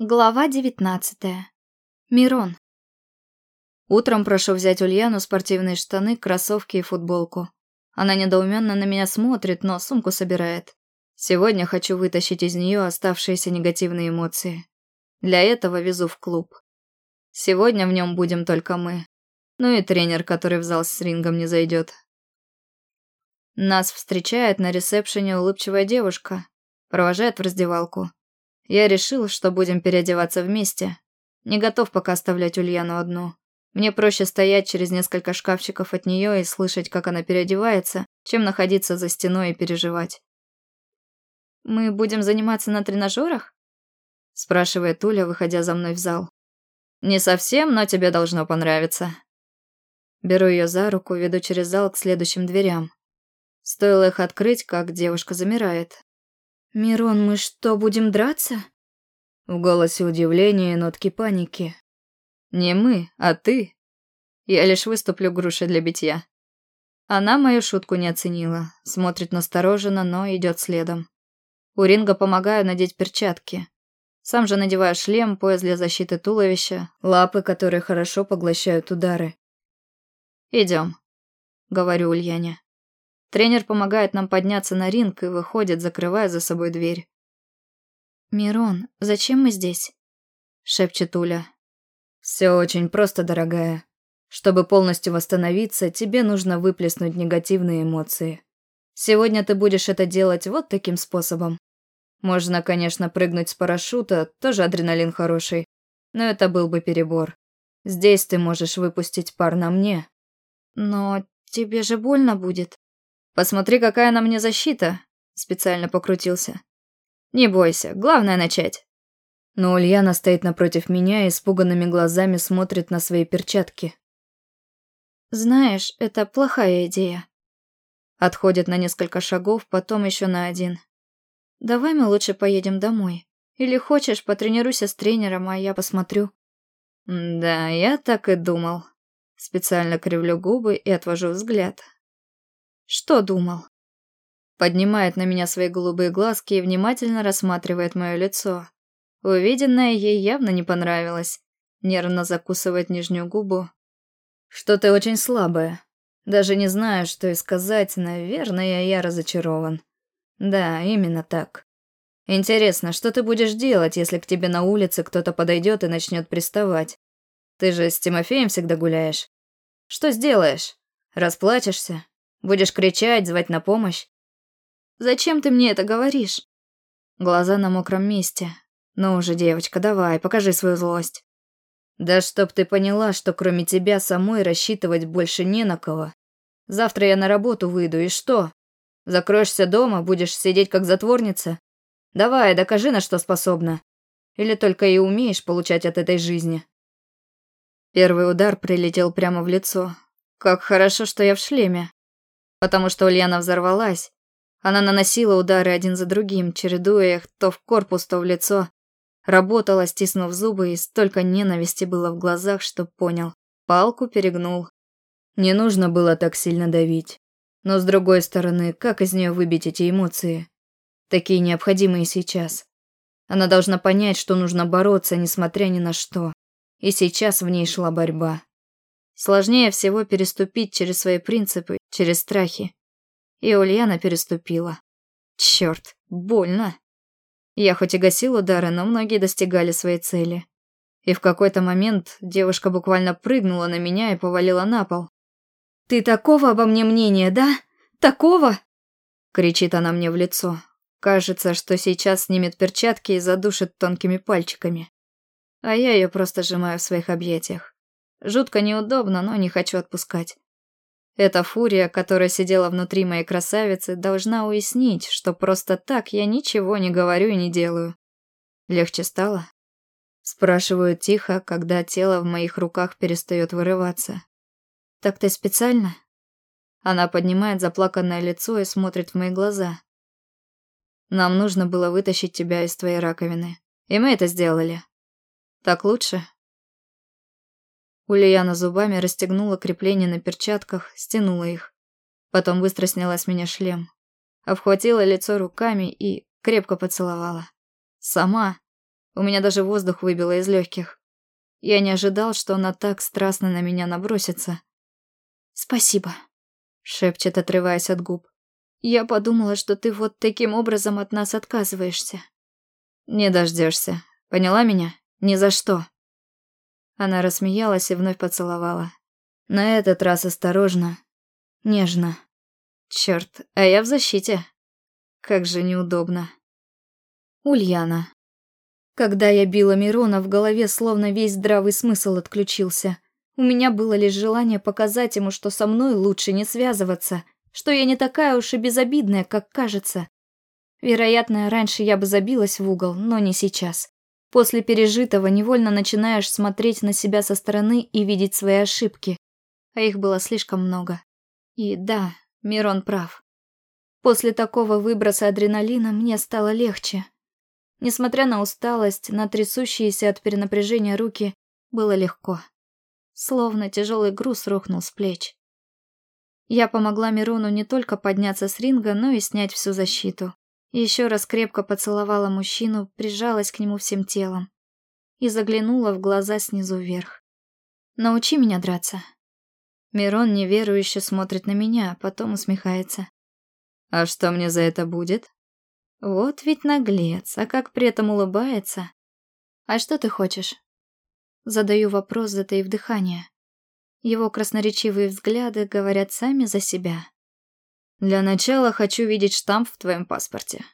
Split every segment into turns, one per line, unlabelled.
Глава девятнадцатая. Мирон.
Утром прошу взять Ульяну спортивные штаны, кроссовки и футболку. Она недоуменно на меня смотрит, но сумку собирает. Сегодня хочу вытащить из нее оставшиеся негативные эмоции. Для этого везу в клуб. Сегодня в нем будем только мы. Ну и тренер, который в зал с рингом не зайдет. Нас встречает на ресепшене улыбчивая девушка. Провожает в раздевалку. Я решил, что будем переодеваться вместе. Не готов пока оставлять Ульяну одну. Мне проще стоять через несколько шкафчиков от нее и слышать, как она переодевается, чем находиться за стеной и переживать.
«Мы будем заниматься на тренажерах?»
спрашивает Уля, выходя за мной в зал. «Не совсем, но тебе должно понравиться». Беру ее за руку, веду через зал к следующим дверям. Стоило их открыть, как девушка замирает.
«Мирон, мы что, будем драться?»
В голосе удивления нотки паники. «Не мы, а ты. Я лишь выступлю грушей для битья». Она мою шутку не оценила, смотрит настороженно, но идет следом. У ринга помогаю надеть перчатки. Сам же надеваю шлем, пояс для защиты туловища, лапы, которые хорошо поглощают удары. Идем, говорю Ульяне. Тренер помогает нам подняться на ринг и выходит, закрывая за собой дверь.
«Мирон, зачем мы здесь?»
— шепчет Уля. «Все очень просто, дорогая. Чтобы полностью восстановиться, тебе нужно выплеснуть негативные эмоции. Сегодня ты будешь это делать вот таким способом. Можно, конечно, прыгнуть с парашюта, тоже адреналин хороший, но это был бы перебор. Здесь ты можешь выпустить пар на мне.
Но тебе же больно будет.
Посмотри, какая на мне защита. Специально покрутился. Не бойся, главное начать. Но Ульяна стоит напротив меня и испуганными глазами смотрит на свои перчатки.
Знаешь, это плохая идея.
Отходит на несколько шагов, потом еще на один.
Давай мы лучше поедем домой. Или хочешь, потренируйся с тренером, а я посмотрю.
Да, я так и думал. Специально кривлю губы и отвожу взгляд.
Что думал?
Поднимает на меня свои голубые глазки и внимательно рассматривает мое лицо. Увиденное ей явно не понравилось. Нервно закусывает нижнюю губу. Что ты очень слабая. Даже не знаю, что и сказать, наверное, я разочарован. Да, именно так. Интересно, что ты будешь делать, если к тебе на улице кто-то подойдет и начнет приставать? Ты же с Тимофеем всегда гуляешь. Что сделаешь? Расплачешься? Будешь кричать, звать на помощь?
Зачем ты мне это говоришь?
Глаза на мокром месте. Ну уже, девочка, давай, покажи свою злость. Да чтоб ты поняла, что кроме тебя самой рассчитывать больше не на кого. Завтра я на работу выйду, и что? Закроешься дома, будешь сидеть как затворница? Давай, докажи, на что способна. Или только и умеешь получать от этой жизни? Первый удар прилетел прямо в лицо. Как хорошо, что я в шлеме потому что Ульяна взорвалась. Она наносила удары один за другим, чередуя их то в корпус, то в лицо. Работала, стиснув зубы, и столько ненависти было в глазах, что понял. Палку перегнул. Не нужно было так сильно давить. Но с другой стороны, как из нее выбить эти эмоции? Такие необходимые сейчас. Она должна понять, что нужно бороться, несмотря ни на что. И сейчас в ней шла борьба. Сложнее всего переступить через свои принципы, через страхи. И Ульяна переступила. Черт, больно. Я хоть и гасил удары, но многие достигали своей цели. И в какой-то момент девушка буквально прыгнула на меня и повалила на пол.
«Ты такого обо мне мнения, да? Такого?»
Кричит она мне в лицо. Кажется, что сейчас снимет перчатки и задушит тонкими пальчиками. А я ее просто сжимаю в своих объятиях. Жутко неудобно, но не хочу отпускать. Эта фурия, которая сидела внутри моей красавицы, должна уяснить, что просто так я ничего не говорю и не делаю. Легче стало? Спрашиваю тихо, когда тело в моих руках перестает вырываться.
«Так ты специально?»
Она поднимает заплаканное лицо и смотрит в мои глаза. «Нам нужно было вытащить тебя из твоей раковины, и мы это сделали. Так лучше?» Ульяна зубами расстегнула крепления на перчатках, стянула их. Потом быстро сняла с меня шлем. Обхватила лицо руками и крепко поцеловала. Сама.
У меня даже воздух выбило из легких. Я не ожидал, что она так страстно на меня набросится. «Спасибо», — шепчет, отрываясь от губ. «Я подумала, что ты вот таким образом от нас отказываешься». «Не дождешься. Поняла меня? Ни за что». Она рассмеялась и вновь поцеловала. На этот раз осторожно, нежно. Черт, а я в защите. Как же неудобно. Ульяна. Когда я била Мирона, в голове словно весь здравый смысл отключился. У меня было лишь желание показать ему, что со мной лучше не связываться, что я не такая уж и безобидная, как кажется. Вероятно, раньше я бы забилась в угол, но не сейчас. После пережитого невольно начинаешь смотреть на себя со стороны и видеть свои ошибки а их было слишком много. И да, Мирон прав. После такого выброса адреналина мне стало легче. Несмотря на усталость, на трясущиеся от перенапряжения руки, было легко. Словно тяжелый груз рухнул с плеч. Я помогла Мирону не только подняться с ринга, но и снять всю защиту. Еще раз крепко поцеловала мужчину, прижалась к нему всем телом и заглянула в глаза снизу вверх. «Научи меня драться», Мирон неверующе смотрит на меня, потом усмехается. «А что мне за это будет?» «Вот ведь наглец, а как при этом улыбается!» «А что ты хочешь?» Задаю вопрос, затаив дыхание. Его красноречивые взгляды говорят сами за себя. «Для начала хочу видеть штамп в твоем паспорте».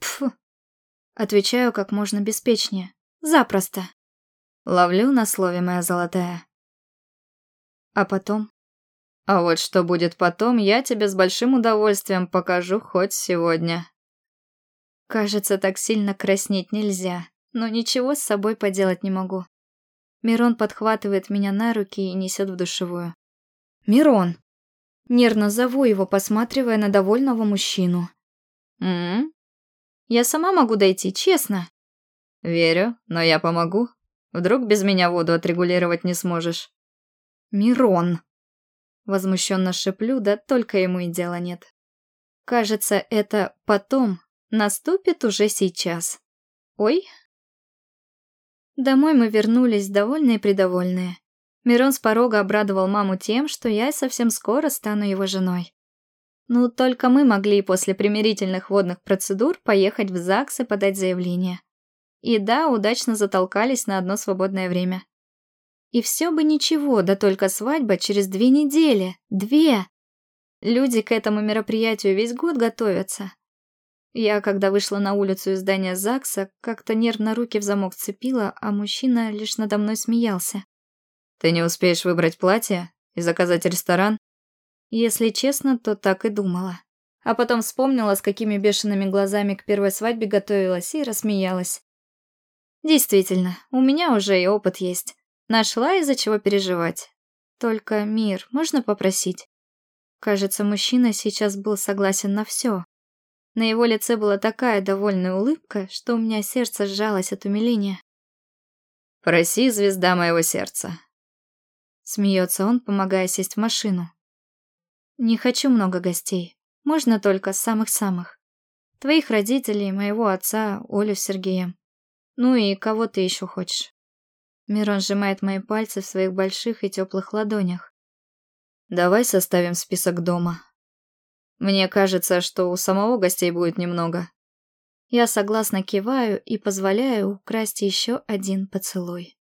Пф. Отвечаю как можно беспечнее. Запросто. Ловлю на слове моя золотая. А потом? А вот что будет потом, я тебе с большим удовольствием покажу хоть сегодня. Кажется, так сильно краснеть нельзя, но ничего с собой поделать не могу. Мирон подхватывает меня на руки и несет в душевую. «Мирон!» Нервно зову его, посматривая на довольного мужчину. «М-м?» «Я сама могу дойти, честно». «Верю, но я помогу. Вдруг без меня воду отрегулировать не сможешь?» Мирон. Возмущенно шеплю, да только ему и дела нет. Кажется, это потом наступит уже сейчас. Ой. Домой мы вернулись довольные-придовольные. Мирон с порога обрадовал маму тем, что я совсем скоро стану его женой. Ну, только мы могли после примирительных водных процедур поехать в ЗАГС и подать заявление. И да, удачно затолкались на одно свободное время. И все бы ничего, да только свадьба через две недели. Две! Люди к этому мероприятию весь год готовятся. Я, когда вышла на улицу из здания ЗАГСа, как-то нервно руки в замок цепила, а мужчина лишь надо мной смеялся. «Ты не успеешь выбрать платье и заказать ресторан?» Если честно, то так и думала. А потом вспомнила, с какими бешеными глазами к первой свадьбе готовилась и рассмеялась. Действительно, у меня уже и опыт есть. Нашла из-за чего переживать. Только, Мир, можно попросить? Кажется, мужчина сейчас был согласен на все. На его лице была такая довольная улыбка, что у меня сердце сжалось от умиления. «Проси, звезда моего сердца». Смеется он, помогая сесть в машину. «Не хочу много гостей. Можно только самых-самых. Твоих родителей, моего отца, Олю с Сергеем. Ну и кого ты еще хочешь?» Мирон сжимает мои пальцы в своих больших и теплых ладонях. Давай составим список дома. Мне кажется, что у самого гостей будет немного. Я согласно киваю и позволяю украсть еще один поцелуй.